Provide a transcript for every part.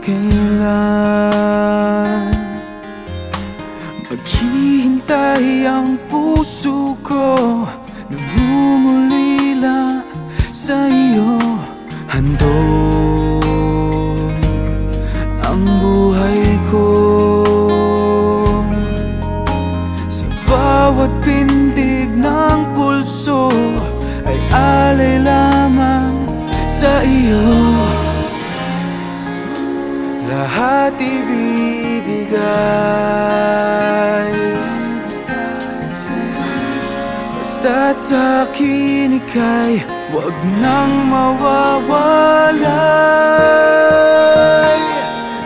kailan. Maghihintay ang puso ko Namumulila sa iyo Handog ang buhay ko. Sa bawat pintig ng pulso Ay alay lamang sa iyo Lahat ibibigay. Basta't sa akin ika'y Huwag nang mawawalay.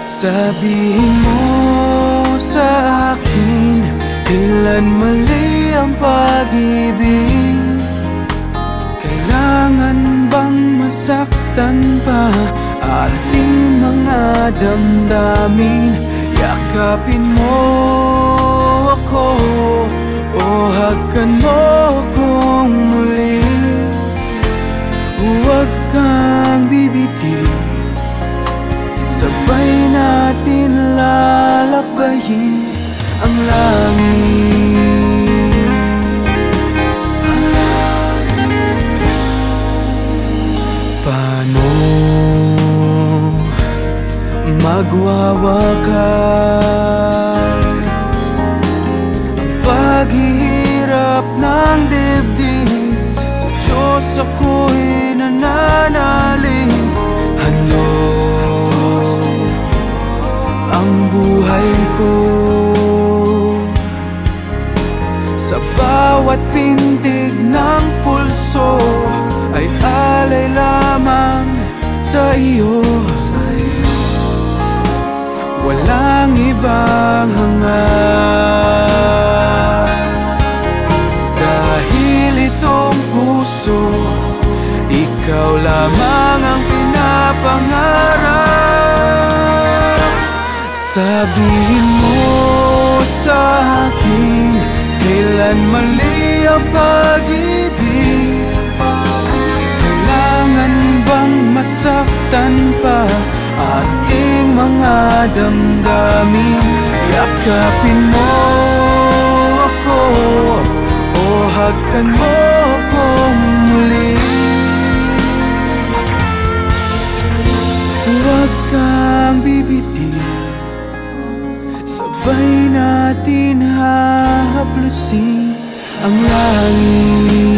Sabihin mo sa akin Kailan mali ang pag-ibig? Kailangan bang masaktan pa Ating mga damdamin Yakapin mo ako. O hagkan mo kong muli. Huwag kang bibiti Sabay natin lalakbayin ang langit. Ang langit. Paano magwawakay Ang paghihirap ng dibdib Sa Diyos ako'y nananalig. Handog ang buhay ko. Sa bawat pintig ng pulso Walang ibang hangad Dahil itong puso Ikaw lamang ang pinapangarap. Sabihin mo sa akin Kailan mali ang pag-ibig damdamin Yakapin mo ako O hagkan mo akong muli. Huwag kang bibiti Sabay natin hahaplusin Ang langit